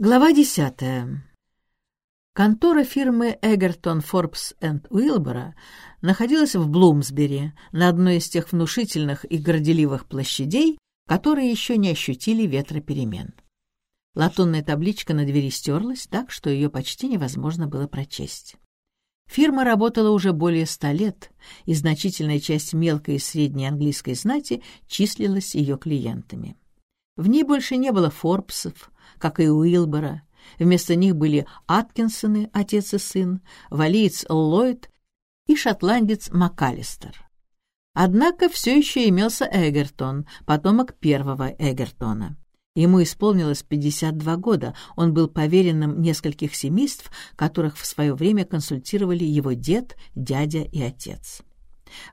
Глава десятая. Контора фирмы Эгертон, Форбс энд Уилбора находилась в Блумсбери, на одной из тех внушительных и горделивых площадей, которые еще не ощутили ветра перемен. Латунная табличка на двери стерлась так, что ее почти невозможно было прочесть. Фирма работала уже более ста лет, и значительная часть мелкой и средней английской знати числилась ее клиентами. В ней больше не было Форбсов, как и Уилбора. Вместо них были Аткинсоны, отец и сын, валиец Ллойд и шотландец МакАлистер. Однако все еще имелся Эгертон, потомок первого Эгертона. Ему исполнилось 52 года, он был поверенным нескольких семейств, которых в свое время консультировали его дед, дядя и отец.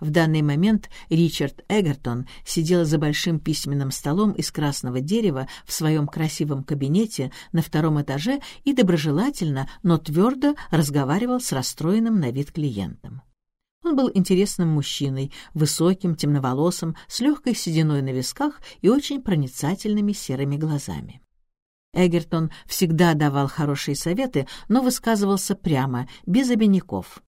В данный момент Ричард Эгертон сидел за большим письменным столом из красного дерева в своем красивом кабинете на втором этаже и доброжелательно, но твердо разговаривал с расстроенным на вид клиентом. Он был интересным мужчиной, высоким, темноволосым, с легкой сединой на висках и очень проницательными серыми глазами. Эгертон всегда давал хорошие советы, но высказывался прямо, без обиняков.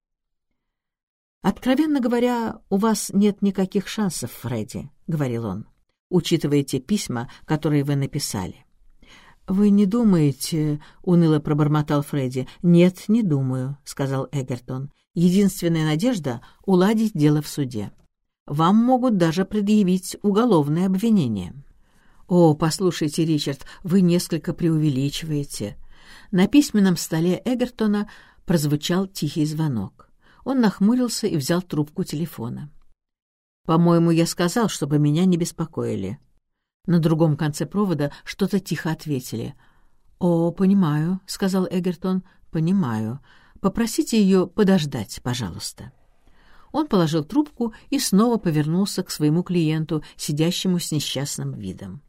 «Откровенно говоря, у вас нет никаких шансов, Фредди», — говорил он, «учитывая те письма, которые вы написали». «Вы не думаете...» — уныло пробормотал Фредди. «Нет, не думаю», — сказал Эгертон. «Единственная надежда — уладить дело в суде. Вам могут даже предъявить уголовное обвинение». «О, послушайте, Ричард, вы несколько преувеличиваете». На письменном столе Эгертона прозвучал тихий звонок. Он нахмурился и взял трубку телефона. «По-моему, я сказал, чтобы меня не беспокоили». На другом конце провода что-то тихо ответили. «О, понимаю», — сказал Эгертон, — «понимаю. Попросите ее подождать, пожалуйста». Он положил трубку и снова повернулся к своему клиенту, сидящему с несчастным видом.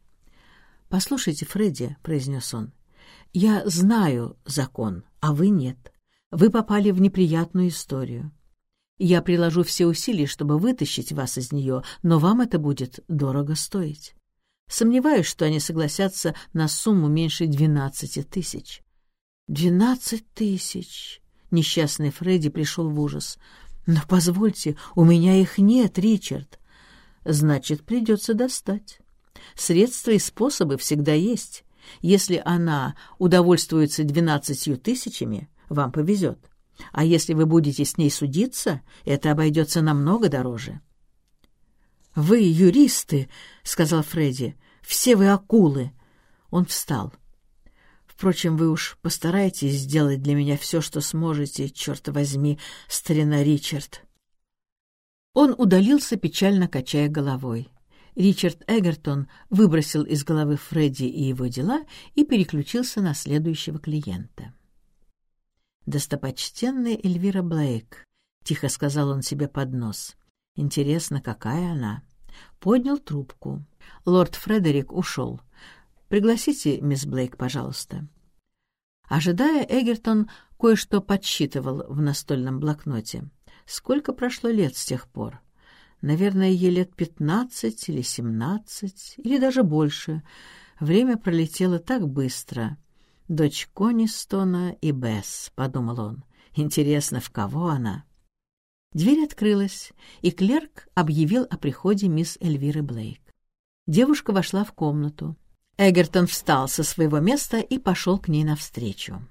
«Послушайте, Фредди», — произнес он, — «я знаю закон, а вы нет. Вы попали в неприятную историю. Я приложу все усилия, чтобы вытащить вас из нее, но вам это будет дорого стоить. Сомневаюсь, что они согласятся на сумму меньше двенадцати тысяч. Двенадцать тысяч! Несчастный Фредди пришел в ужас. Но позвольте, у меня их нет, Ричард. Значит, придется достать. Средства и способы всегда есть. Если она удовольствуется двенадцатью тысячами, вам повезет. А если вы будете с ней судиться, это обойдется намного дороже. «Вы юристы», — сказал Фредди. «Все вы акулы». Он встал. «Впрочем, вы уж постарайтесь сделать для меня все, что сможете, черт возьми, старина Ричард». Он удалился, печально качая головой. Ричард Эгертон выбросил из головы Фредди и его дела и переключился на следующего клиента достопочтенная Эльвира Блейк», — тихо сказал он себе под нос. «Интересно, какая она?» Поднял трубку. Лорд Фредерик ушел. «Пригласите мисс Блейк, пожалуйста». Ожидая, Эгертон кое-что подсчитывал в настольном блокноте. Сколько прошло лет с тех пор? Наверное, ей лет пятнадцать или семнадцать, или даже больше. Время пролетело так быстро — Дочь Конистона и Бесс, — подумал он. Интересно, в кого она? Дверь открылась, и клерк объявил о приходе мисс Эльвиры Блейк. Девушка вошла в комнату. Эгертон встал со своего места и пошел к ней навстречу.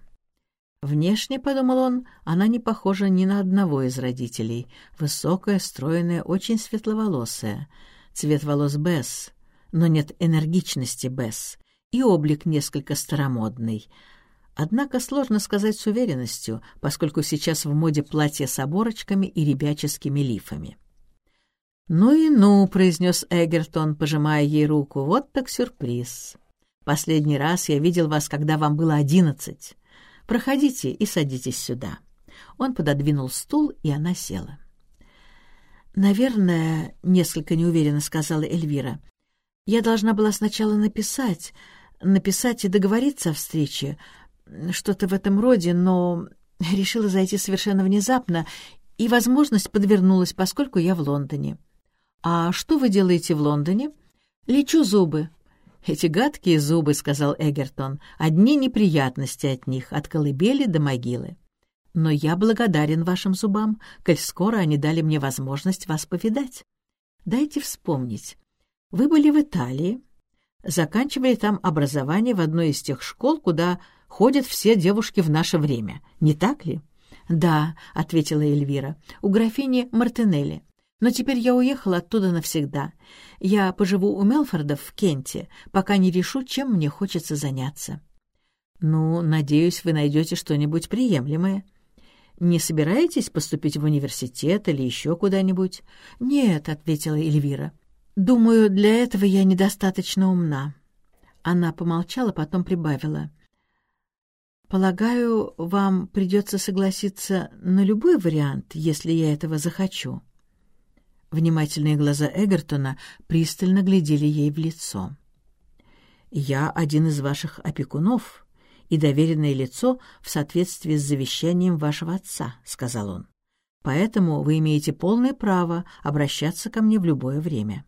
Внешне, — подумал он, — она не похожа ни на одного из родителей. Высокая, стройная, очень светловолосая. Цвет волос Бесс, но нет энергичности Бесс, и облик несколько старомодный. Однако сложно сказать с уверенностью, поскольку сейчас в моде платья с оборочками и ребяческими лифами. «Ну и ну», — произнес Эгертон, пожимая ей руку, — «вот так сюрприз. Последний раз я видел вас, когда вам было одиннадцать. Проходите и садитесь сюда». Он пододвинул стул, и она села. «Наверное, — несколько неуверенно сказала Эльвира, — я должна была сначала написать, написать и договориться о встрече, что-то в этом роде, но решила зайти совершенно внезапно, и возможность подвернулась, поскольку я в Лондоне. «А что вы делаете в Лондоне?» «Лечу зубы». «Эти гадкие зубы», — сказал Эгертон, — «одни неприятности от них, от колыбели до могилы. Но я благодарен вашим зубам, коль скоро они дали мне возможность вас повидать. Дайте вспомнить. Вы были в Италии, заканчивали там образование в одной из тех школ, куда ходят все девушки в наше время, не так ли?» «Да», — ответила Эльвира, — «у графини Мартинелли. Но теперь я уехала оттуда навсегда. Я поживу у Мелфордов в Кенте, пока не решу, чем мне хочется заняться». «Ну, надеюсь, вы найдете что-нибудь приемлемое. Не собираетесь поступить в университет или еще куда-нибудь?» «Нет», — ответила Эльвира. «Думаю, для этого я недостаточно умна». Она помолчала, потом прибавила. «Полагаю, вам придется согласиться на любой вариант, если я этого захочу». Внимательные глаза Эгертона пристально глядели ей в лицо. «Я один из ваших опекунов и доверенное лицо в соответствии с завещанием вашего отца», — сказал он. «Поэтому вы имеете полное право обращаться ко мне в любое время».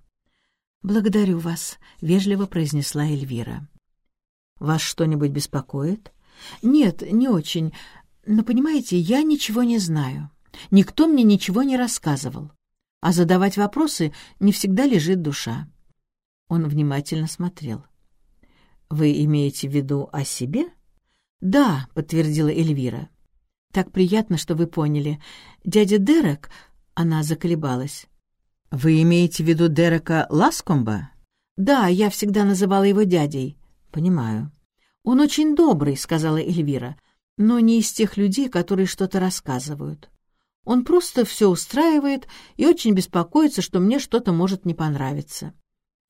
«Благодарю вас», — вежливо произнесла Эльвира. «Вас что-нибудь беспокоит?» «Нет, не очень. Но, понимаете, я ничего не знаю. Никто мне ничего не рассказывал. А задавать вопросы не всегда лежит душа». Он внимательно смотрел. «Вы имеете в виду о себе?» «Да», — подтвердила Эльвира. «Так приятно, что вы поняли. Дядя Дерек...» — она заколебалась. «Вы имеете в виду Дерека Ласкомба?» «Да, я всегда называла его дядей». «Понимаю». «Он очень добрый», — сказала Эльвира, «но не из тех людей, которые что-то рассказывают. Он просто все устраивает и очень беспокоится, что мне что-то может не понравиться.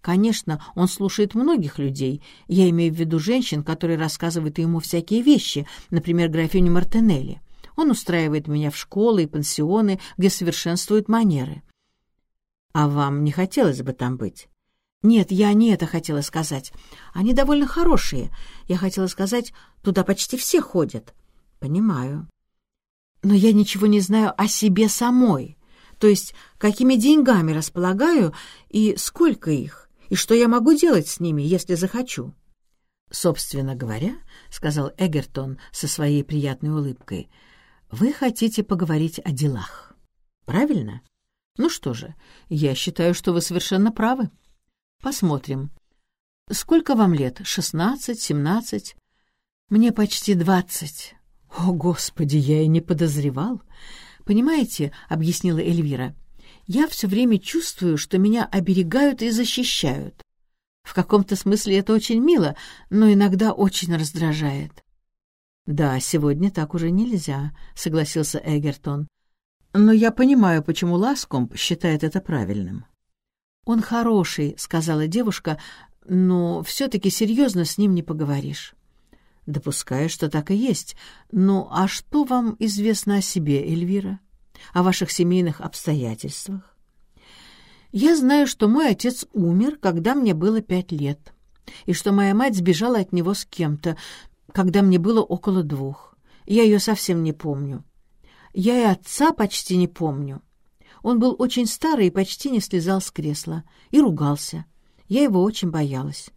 Конечно, он слушает многих людей, я имею в виду женщин, которые рассказывают ему всякие вещи, например, графиню Мартинелли. Он устраивает меня в школы и пансионы, где совершенствуют манеры. А вам не хотелось бы там быть? Нет, я не это хотела сказать. Они довольно хорошие. Я хотела сказать, туда почти все ходят. Понимаю. Но я ничего не знаю о себе самой. То есть, какими деньгами располагаю и сколько их, и что я могу делать с ними, если захочу. Собственно говоря, — сказал Эгертон со своей приятной улыбкой, — вы хотите поговорить о делах. Правильно? Ну что же, я считаю, что вы совершенно правы. Посмотрим. Сколько вам лет? Шестнадцать, семнадцать? Мне почти двадцать. О, Господи, я и не подозревал. Понимаете, — объяснила Эльвира, — я все время чувствую, что меня оберегают и защищают. В каком-то смысле это очень мило, но иногда очень раздражает. «Да, сегодня так уже нельзя», — согласился Эгертон. «Но я понимаю, почему Ласкомб считает это правильным». «Он хороший», — сказала девушка, — «но все-таки серьезно с ним не поговоришь». «Допускаю, что так и есть. Ну, а что вам известно о себе, Эльвира? О ваших семейных обстоятельствах?» «Я знаю, что мой отец умер, когда мне было пять лет, и что моя мать сбежала от него с кем-то, когда мне было около двух. Я ее совсем не помню. Я и отца почти не помню. Он был очень старый и почти не слезал с кресла. И ругался. Я его очень боялась.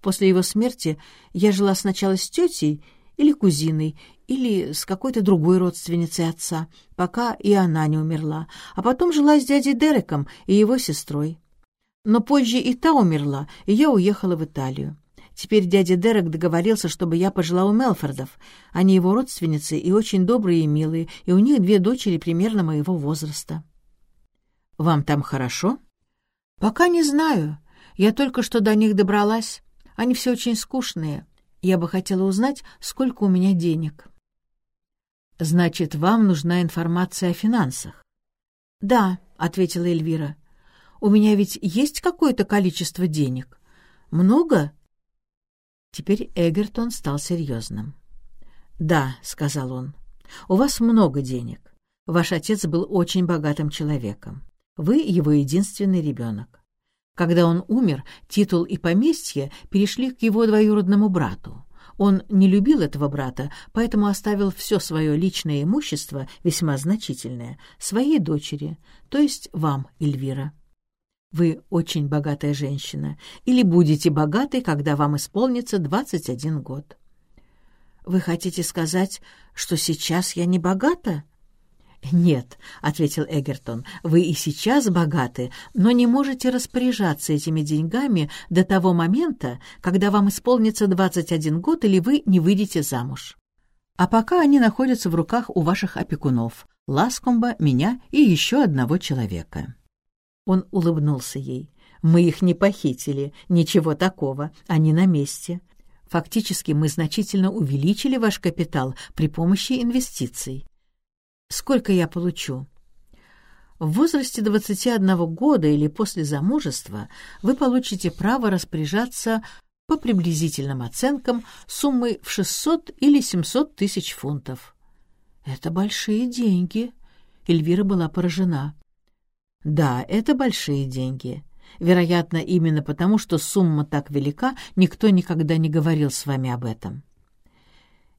После его смерти я жила сначала с тетей или кузиной, или с какой-то другой родственницей отца, пока и она не умерла, а потом жила с дядей Дереком и его сестрой. Но позже и та умерла, и я уехала в Италию. Теперь дядя Дерек договорился, чтобы я пожила у Мелфордов. Они его родственницы и очень добрые и милые, и у них две дочери примерно моего возраста. Вам там хорошо? Пока не знаю. Я только что до них добралась. Они все очень скучные. Я бы хотела узнать, сколько у меня денег. Значит, вам нужна информация о финансах? Да, ответила Эльвира. У меня ведь есть какое-то количество денег. Много? Теперь Эгертон стал серьезным. «Да», — сказал он, — «у вас много денег. Ваш отец был очень богатым человеком. Вы его единственный ребенок. Когда он умер, титул и поместье перешли к его двоюродному брату. Он не любил этого брата, поэтому оставил все свое личное имущество, весьма значительное, своей дочери, то есть вам, Эльвира. Вы очень богатая женщина, или будете богатой, когда вам исполнится 21 год. Вы хотите сказать, что сейчас я не богата? «Нет», — ответил Эгертон, — «вы и сейчас богаты, но не можете распоряжаться этими деньгами до того момента, когда вам исполнится 21 год или вы не выйдете замуж. А пока они находятся в руках у ваших опекунов, Ласкомба, меня и еще одного человека». Он улыбнулся ей. «Мы их не похитили, ничего такого, они на месте. Фактически мы значительно увеличили ваш капитал при помощи инвестиций. Сколько я получу?» В возрасте 21 года или после замужества вы получите право распоряжаться по приблизительным оценкам суммой в 600 или 700 тысяч фунтов. Это большие деньги. Эльвира была поражена. Да, это большие деньги. Вероятно, именно потому, что сумма так велика, никто никогда не говорил с вами об этом.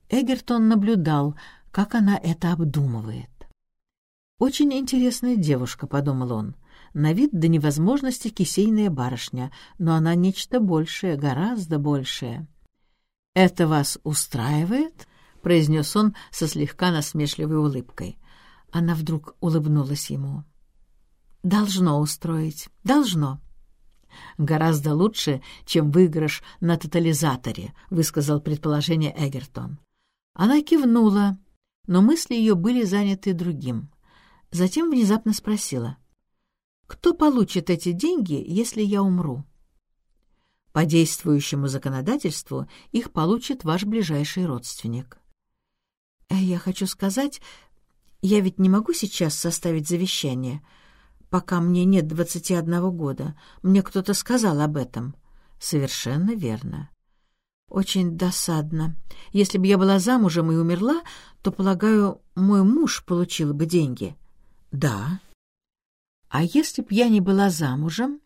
Эгертон наблюдал, как она это обдумывает. «Очень интересная девушка», — подумал он. «На вид до невозможности кисейная барышня, но она нечто большее, гораздо большее». «Это вас устраивает?» — произнес он со слегка насмешливой улыбкой. Она вдруг улыбнулась ему. «Должно устроить. Должно». «Гораздо лучше, чем выигрыш на тотализаторе», — высказал предположение Эгертон. Она кивнула, но мысли ее были заняты другим. Затем внезапно спросила. «Кто получит эти деньги, если я умру?» По действующему законодательству их получит ваш ближайший родственник. Э, «Я хочу сказать, я ведь не могу сейчас составить завещание, пока мне нет двадцати одного года. Мне кто-то сказал об этом». «Совершенно верно. Очень досадно. Если бы я была замужем и умерла, то, полагаю, мой муж получил бы деньги. Да. А если б я не была замужем,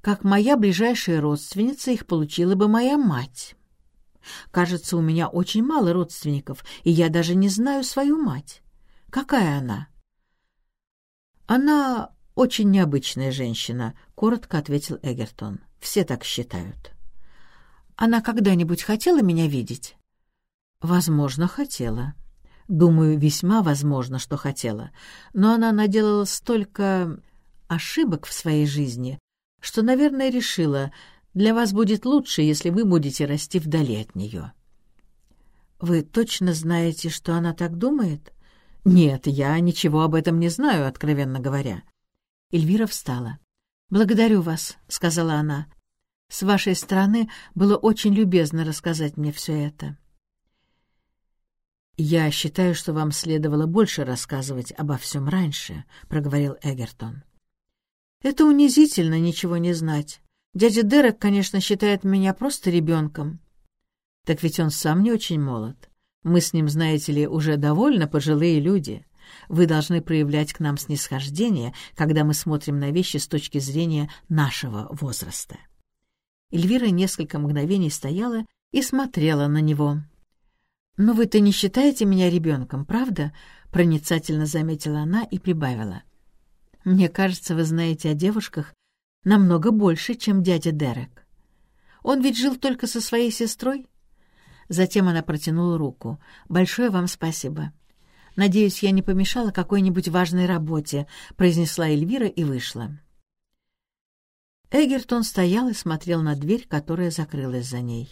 как моя ближайшая родственница, их получила бы моя мать. Кажется, у меня очень мало родственников, и я даже не знаю свою мать. Какая она? Она очень необычная женщина, коротко ответил Эгертон. Все так считают. Она когда-нибудь хотела меня видеть? Возможно, хотела. Думаю, весьма возможно, что хотела. Но она наделала столько ошибок в своей жизни, что, наверное, решила, для вас будет лучше, если вы будете расти вдали от нее. Вы точно знаете, что она так думает? Нет, я ничего об этом не знаю, откровенно говоря. Эльвира встала. «Благодарю вас», — сказала она. С вашей стороны было очень любезно рассказать мне все это. «Я считаю, что вам следовало больше рассказывать обо всем раньше», — проговорил Эгертон. «Это унизительно ничего не знать. Дядя Дерек, конечно, считает меня просто ребенком». «Так ведь он сам не очень молод. Мы с ним, знаете ли, уже довольно пожилые люди. Вы должны проявлять к нам снисхождение, когда мы смотрим на вещи с точки зрения нашего возраста». Эльвира несколько мгновений стояла и смотрела на него. «Но вы-то не считаете меня ребенком, правда?» — проницательно заметила она и прибавила. «Мне кажется, вы знаете о девушках намного больше, чем дядя Дерек. Он ведь жил только со своей сестрой?» Затем она протянула руку. «Большое вам спасибо. Надеюсь, я не помешала какой-нибудь важной работе», — произнесла Эльвира и вышла. Эгертон стоял и смотрел на дверь, которая закрылась за ней.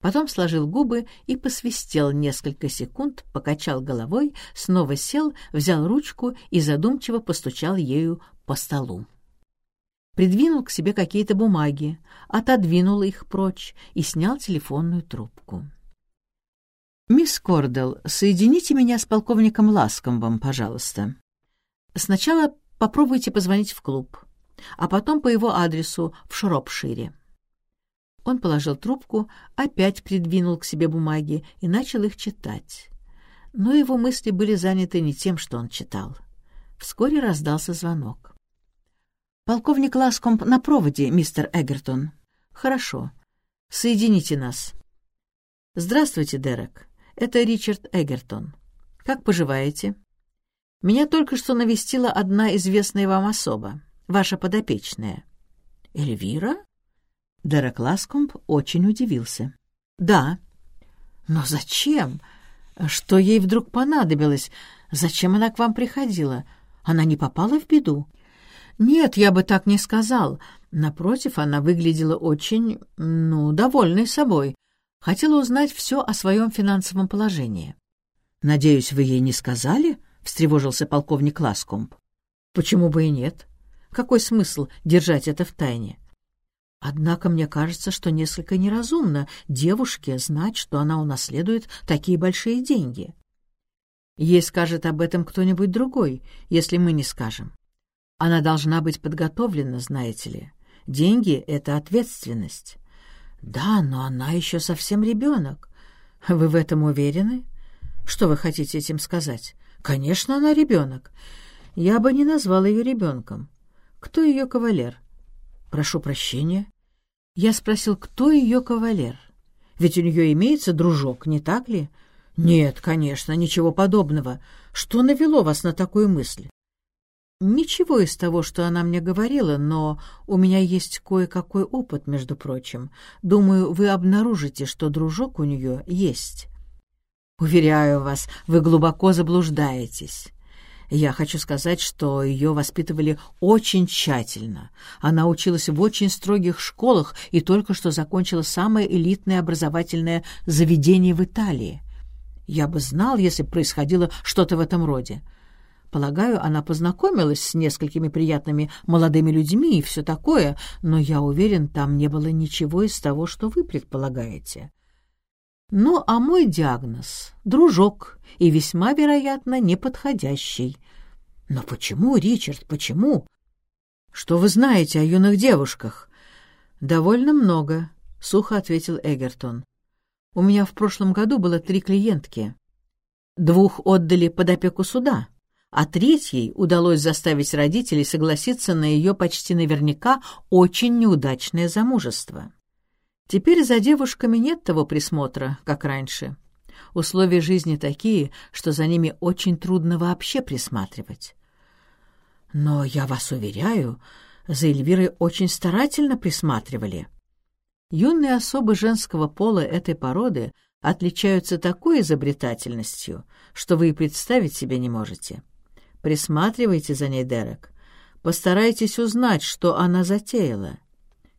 Потом сложил губы и посвистел несколько секунд, покачал головой, снова сел, взял ручку и задумчиво постучал ею по столу. Придвинул к себе какие-то бумаги, отодвинул их прочь и снял телефонную трубку. «Мисс Кордел, соедините меня с полковником Ласкомбом, пожалуйста. Сначала попробуйте позвонить в клуб» а потом по его адресу в Шропшире. Он положил трубку, опять придвинул к себе бумаги и начал их читать. Но его мысли были заняты не тем, что он читал. Вскоре раздался звонок. «Полковник Ласкомп на проводе, мистер Эгертон». «Хорошо. Соедините нас». «Здравствуйте, Дерек. Это Ричард Эгертон. Как поживаете?» «Меня только что навестила одна известная вам особа ваша подопечная. Эльвира? Дерек Ласкомб очень удивился. Да. Но зачем? Что ей вдруг понадобилось? Зачем она к вам приходила? Она не попала в беду? Нет, я бы так не сказал. Напротив, она выглядела очень, ну, довольной собой. Хотела узнать все о своем финансовом положении. «Надеюсь, вы ей не сказали?» — встревожился полковник Ласкомб. «Почему бы и нет? Какой смысл держать это в тайне? Однако мне кажется, что несколько неразумно девушке знать, что она унаследует такие большие деньги. Ей скажет об этом кто-нибудь другой, если мы не скажем. Она должна быть подготовлена, знаете ли. Деньги — это ответственность. Да, но она еще совсем ребенок. Вы в этом уверены? Что вы хотите этим сказать? Конечно, она ребенок. Я бы не назвал ее ребенком. Кто ее кавалер? Прошу прощения. Я спросил, кто ее кавалер? Ведь у нее имеется дружок, не так ли? Нет, конечно, ничего подобного. Что навело вас на такую мысль? Ничего из того, что она мне говорила, но у меня есть кое-какой опыт, между прочим. Думаю, вы обнаружите, что дружок у нее есть. Уверяю вас, вы глубоко заблуждаетесь. Я хочу сказать, что ее воспитывали очень тщательно. Она училась в очень строгих школах и только что закончила самое элитное образовательное заведение в Италии. Я бы знал, если происходило что-то в этом роде. Полагаю, она познакомилась с несколькими приятными молодыми людьми и все такое, но я уверен, там не было ничего из того, что вы предполагаете. Ну, а мой диагноз — дружок и весьма, вероятно, неподходящий. Но почему, Ричард, почему? Что вы знаете о юных девушках? Довольно много, — сухо ответил Эгертон. У меня в прошлом году было три клиентки. Двух отдали под опеку суда — а третьей удалось заставить родителей согласиться на ее почти наверняка очень неудачное замужество. Теперь за девушками нет того присмотра, как раньше. Условия жизни такие, что за ними очень трудно вообще присматривать. Но я вас уверяю, за Эльвирой очень старательно присматривали. Юные особы женского пола этой породы отличаются такой изобретательностью, что вы и представить себе не можете. Присматривайте за ней, Дерек. Постарайтесь узнать, что она затеяла.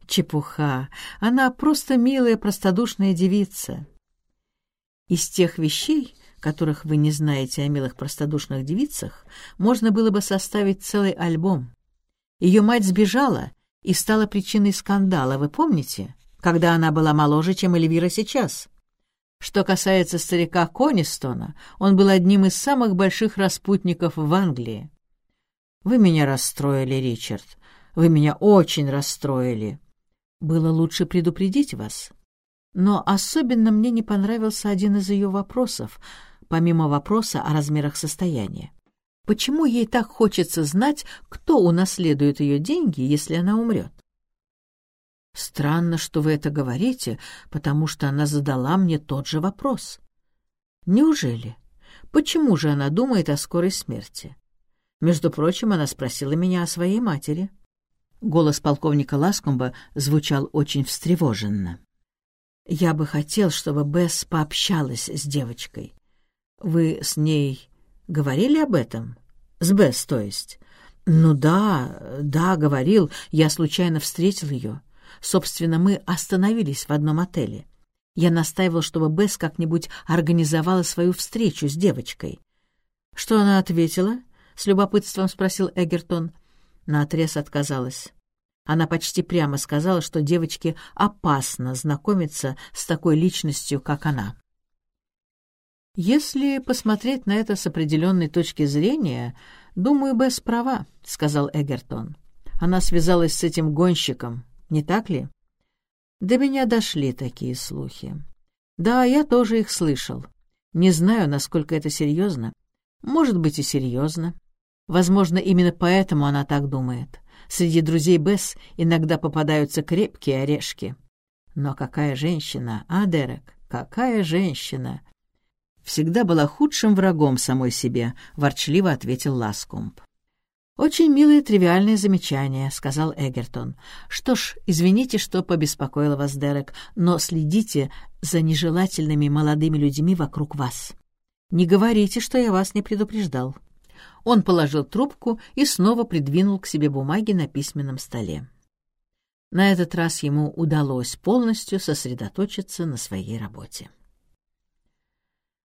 Чепуха. Она просто милая, простодушная девица. Из тех вещей, которых вы не знаете о милых простодушных девицах, можно было бы составить целый альбом. Ее мать сбежала и стала причиной скандала, вы помните, когда она была моложе, чем Эльвира сейчас? Что касается старика Конистона, он был одним из самых больших распутников в Англии. Вы меня расстроили, Ричард. Вы меня очень расстроили. Было лучше предупредить вас. Но особенно мне не понравился один из ее вопросов, помимо вопроса о размерах состояния. Почему ей так хочется знать, кто унаследует ее деньги, если она умрет? Странно, что вы это говорите, потому что она задала мне тот же вопрос. Неужели? Почему же она думает о скорой смерти? Между прочим, она спросила меня о своей матери. Голос полковника Ласкомба звучал очень встревоженно. «Я бы хотел, чтобы Бесс пообщалась с девочкой. Вы с ней говорили об этом? С Бесс, то есть?» «Ну да, да, говорил. Я случайно встретил ее. Собственно, мы остановились в одном отеле. Я настаивал, чтобы Бесс как-нибудь организовала свою встречу с девочкой. «Что она ответила?» — с любопытством спросил Эгертон. Наотрез отказалась. Она почти прямо сказала, что девочке опасно знакомиться с такой личностью, как она. «Если посмотреть на это с определенной точки зрения, думаю, Бесс права», — сказал Эгертон. Она связалась с этим гонщиком, не так ли? До меня дошли такие слухи. Да, я тоже их слышал. Не знаю, насколько это серьезно. Может быть и серьезно. Возможно, именно поэтому она так думает. Среди друзей Бесс иногда попадаются крепкие орешки. Но какая женщина, а, Дерек, какая женщина! Всегда была худшим врагом самой себе, ворчливо ответил Ласкомб. «Очень милое тривиальное замечание», — сказал Эгертон. «Что ж, извините, что побеспокоил вас, Дерек, но следите за нежелательными молодыми людьми вокруг вас. Не говорите, что я вас не предупреждал». Он положил трубку и снова придвинул к себе бумаги на письменном столе. На этот раз ему удалось полностью сосредоточиться на своей работе.